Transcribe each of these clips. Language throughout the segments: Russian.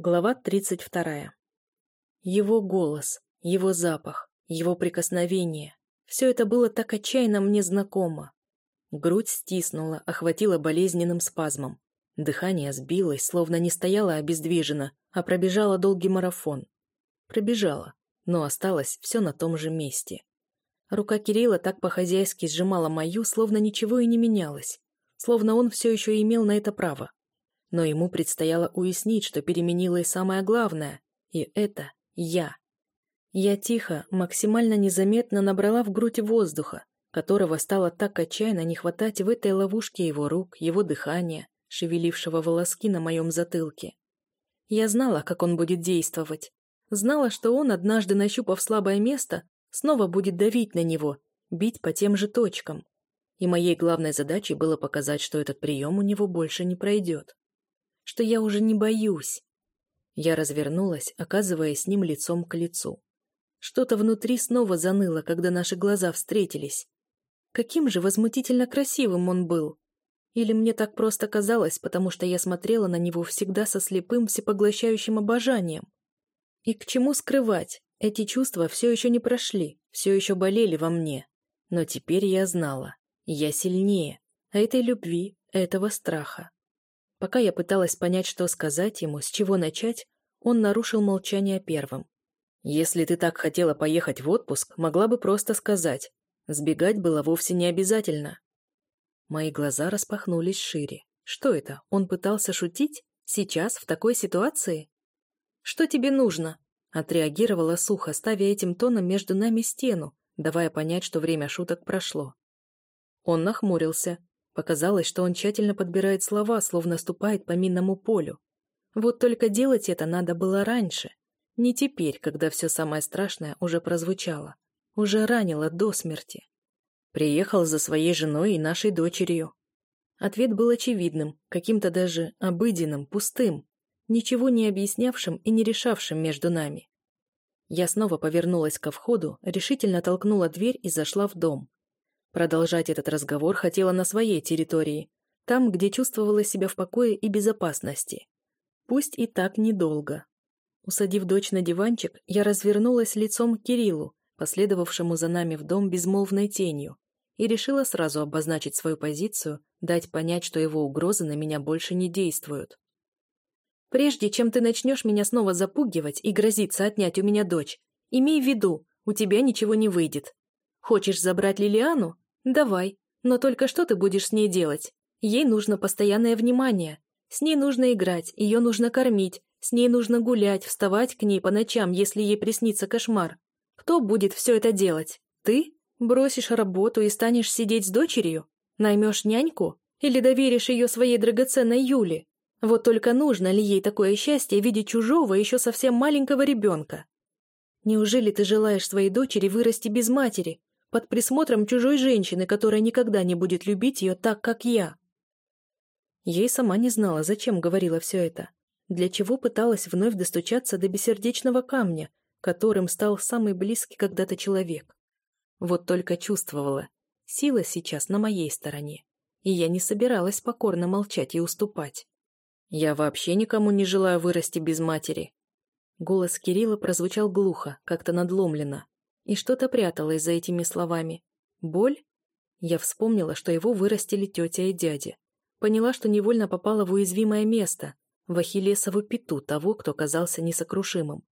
Глава 32. Его голос, его запах, его прикосновение – все это было так отчаянно мне знакомо. Грудь стиснула, охватила болезненным спазмом. Дыхание сбилось, словно не стояло обездвижено, а пробежала долгий марафон. Пробежала, но осталось все на том же месте. Рука Кирилла так по-хозяйски сжимала мою, словно ничего и не менялось, словно он все еще имел на это право. Но ему предстояло уяснить, что переменила и самое главное, и это я. Я тихо, максимально незаметно набрала в грудь воздуха, которого стало так отчаянно не хватать в этой ловушке его рук, его дыхания, шевелившего волоски на моем затылке. Я знала, как он будет действовать. Знала, что он, однажды нащупав слабое место, снова будет давить на него, бить по тем же точкам. И моей главной задачей было показать, что этот прием у него больше не пройдет что я уже не боюсь. Я развернулась, оказываясь с ним лицом к лицу. Что-то внутри снова заныло, когда наши глаза встретились. Каким же возмутительно красивым он был. Или мне так просто казалось, потому что я смотрела на него всегда со слепым, всепоглощающим обожанием. И к чему скрывать? Эти чувства все еще не прошли, все еще болели во мне. Но теперь я знала. Я сильнее. Этой любви, этого страха. Пока я пыталась понять, что сказать ему, с чего начать, он нарушил молчание первым. «Если ты так хотела поехать в отпуск, могла бы просто сказать. Сбегать было вовсе не обязательно». Мои глаза распахнулись шире. Что это, он пытался шутить? Сейчас, в такой ситуации? «Что тебе нужно?» Отреагировала сухо, ставя этим тоном между нами стену, давая понять, что время шуток прошло. Он нахмурился, Показалось, что он тщательно подбирает слова, словно ступает по минному полю. Вот только делать это надо было раньше. Не теперь, когда все самое страшное уже прозвучало. Уже ранило до смерти. Приехал за своей женой и нашей дочерью. Ответ был очевидным, каким-то даже обыденным, пустым, ничего не объяснявшим и не решавшим между нами. Я снова повернулась ко входу, решительно толкнула дверь и зашла в дом. Продолжать этот разговор хотела на своей территории, там, где чувствовала себя в покое и безопасности. Пусть и так недолго. Усадив дочь на диванчик, я развернулась лицом к Кириллу, последовавшему за нами в дом безмолвной тенью, и решила сразу обозначить свою позицию, дать понять, что его угрозы на меня больше не действуют. «Прежде чем ты начнешь меня снова запугивать и грозиться отнять у меня дочь, имей в виду, у тебя ничего не выйдет. Хочешь забрать Лилиану? Давай. Но только что ты будешь с ней делать? Ей нужно постоянное внимание. С ней нужно играть, ее нужно кормить, с ней нужно гулять, вставать к ней по ночам, если ей приснится кошмар. Кто будет все это делать? Ты? Бросишь работу и станешь сидеть с дочерью? Наймешь няньку? Или доверишь ее своей драгоценной Юле? Вот только нужно ли ей такое счастье видеть чужого, еще совсем маленького ребенка? Неужели ты желаешь своей дочери вырасти без матери, под присмотром чужой женщины, которая никогда не будет любить ее так, как я. Ей сама не знала, зачем говорила все это, для чего пыталась вновь достучаться до бессердечного камня, которым стал самый близкий когда-то человек. Вот только чувствовала, сила сейчас на моей стороне, и я не собиралась покорно молчать и уступать. Я вообще никому не желаю вырасти без матери. Голос Кирилла прозвучал глухо, как-то надломленно. И что-то пряталось за этими словами. Боль? Я вспомнила, что его вырастили тетя и дядя. Поняла, что невольно попала в уязвимое место, в ахиллесову пяту того, кто казался несокрушимым.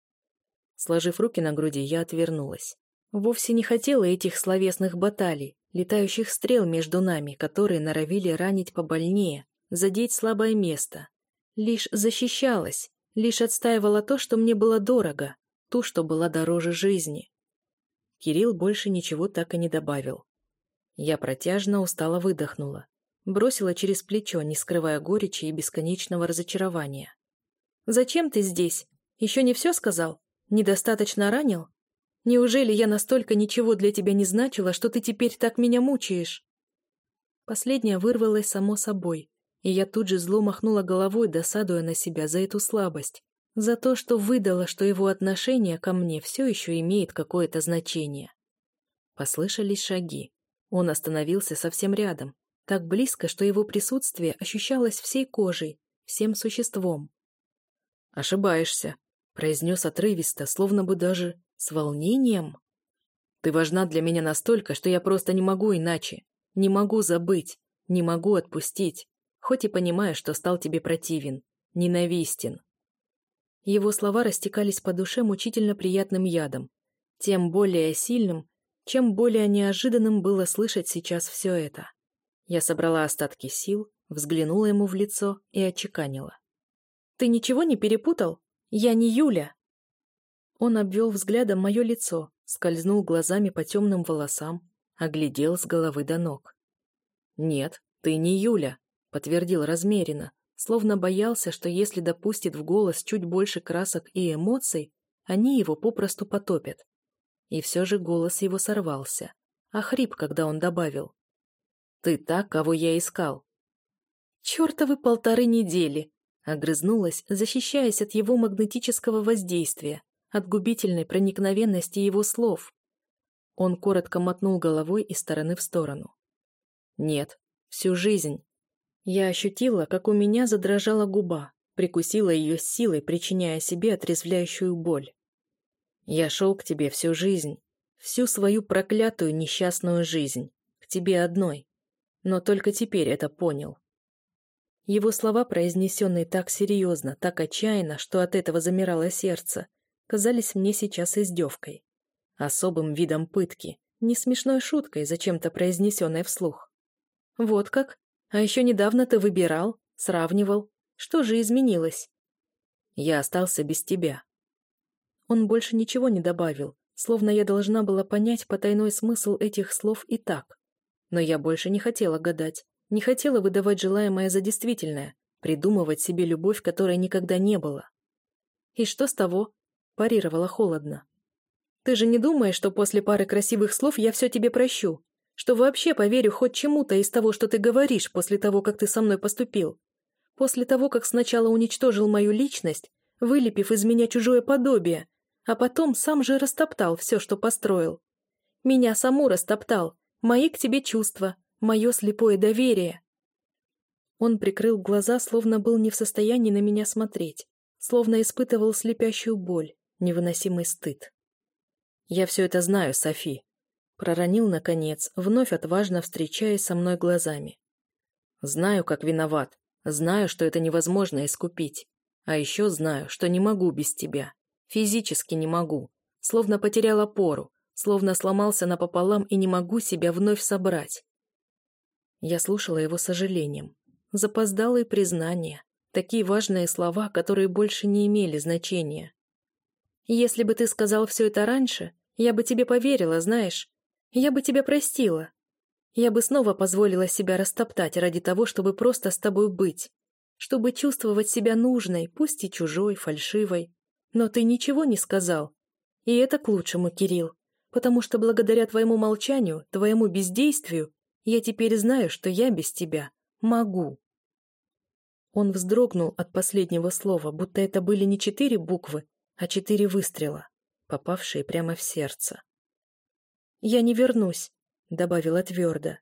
Сложив руки на груди, я отвернулась. Вовсе не хотела этих словесных баталий, летающих стрел между нами, которые норовили ранить побольнее, задеть слабое место. Лишь защищалась, лишь отстаивала то, что мне было дорого, ту, что была дороже жизни. Кирилл больше ничего так и не добавил. Я протяжно устало выдохнула. Бросила через плечо, не скрывая горечи и бесконечного разочарования. «Зачем ты здесь? Еще не все сказал? Недостаточно ранил? Неужели я настолько ничего для тебя не значила, что ты теперь так меня мучаешь?» Последняя вырвалась само собой, и я тут же зло махнула головой, досадуя на себя за эту слабость, за то, что выдала, что его отношение ко мне все еще имеет какое-то значение. Послышались шаги. Он остановился совсем рядом, так близко, что его присутствие ощущалось всей кожей, всем существом. Ошибаешься, произнес отрывисто, словно бы даже с волнением. Ты важна для меня настолько, что я просто не могу иначе. Не могу забыть, не могу отпустить, хоть и понимаю, что стал тебе противен, ненавистен. Его слова растекались по душе мучительно приятным ядом, тем более сильным, чем более неожиданным было слышать сейчас все это. Я собрала остатки сил, взглянула ему в лицо и отчеканила. «Ты ничего не перепутал? Я не Юля!» Он обвел взглядом мое лицо, скользнул глазами по темным волосам, оглядел с головы до ног. «Нет, ты не Юля», — подтвердил размеренно, словно боялся, что если допустит в голос чуть больше красок и эмоций, они его попросту потопят. И все же голос его сорвался, а хрип, когда он добавил. «Ты та, кого я искал». «Чертовы полторы недели!» — огрызнулась, защищаясь от его магнетического воздействия, от губительной проникновенности его слов. Он коротко мотнул головой из стороны в сторону. Нет, всю жизнь. Я ощутила, как у меня задрожала губа, прикусила ее силой, причиняя себе отрезвляющую боль. Я шел к тебе всю жизнь, всю свою проклятую несчастную жизнь, к тебе одной, но только теперь это понял. Его слова, произнесенные так серьезно, так отчаянно, что от этого замирало сердце, казались мне сейчас издевкой. Особым видом пытки, не смешной шуткой, зачем-то произнесенной вслух. Вот как? А еще недавно ты выбирал, сравнивал. Что же изменилось? Я остался без тебя. Он больше ничего не добавил, словно я должна была понять потайной смысл этих слов и так. Но я больше не хотела гадать, не хотела выдавать желаемое за действительное, придумывать себе любовь, которой никогда не было. И что с того? парировала холодно. «Ты же не думаешь, что после пары красивых слов я все тебе прощу? Что вообще поверю хоть чему-то из того, что ты говоришь после того, как ты со мной поступил? После того, как сначала уничтожил мою личность, вылепив из меня чужое подобие, а потом сам же растоптал все, что построил. Меня саму растоптал, мои к тебе чувства, мое слепое доверие». Он прикрыл глаза, словно был не в состоянии на меня смотреть, словно испытывал слепящую боль, невыносимый стыд. «Я все это знаю, Софи», — проронил, наконец, вновь отважно встречаясь со мной глазами. «Знаю, как виноват, знаю, что это невозможно искупить, а еще знаю, что не могу без тебя, физически не могу, словно потерял опору, словно сломался напополам и не могу себя вновь собрать». Я слушала его сожалением, запоздалые признания, такие важные слова, которые больше не имели значения. Если бы ты сказал все это раньше, я бы тебе поверила, знаешь. Я бы тебя простила. Я бы снова позволила себя растоптать ради того, чтобы просто с тобой быть. Чтобы чувствовать себя нужной, пусть и чужой, фальшивой. Но ты ничего не сказал. И это к лучшему, Кирилл. Потому что благодаря твоему молчанию, твоему бездействию, я теперь знаю, что я без тебя могу. Он вздрогнул от последнего слова, будто это были не четыре буквы, а четыре выстрела, попавшие прямо в сердце. «Я не вернусь», — добавила твердо.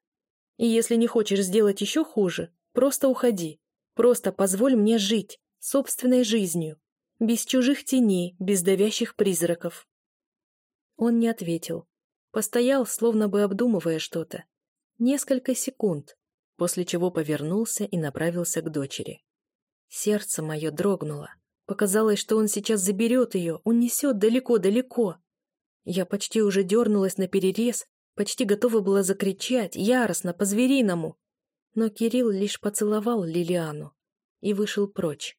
«И если не хочешь сделать еще хуже, просто уходи. Просто позволь мне жить, собственной жизнью, без чужих теней, без давящих призраков». Он не ответил. Постоял, словно бы обдумывая что-то. Несколько секунд, после чего повернулся и направился к дочери. Сердце мое дрогнуло. Показалось, что он сейчас заберет ее, унесет далеко-далеко. Я почти уже дернулась на перерез, почти готова была закричать, яростно, по-звериному. Но Кирилл лишь поцеловал Лилиану и вышел прочь.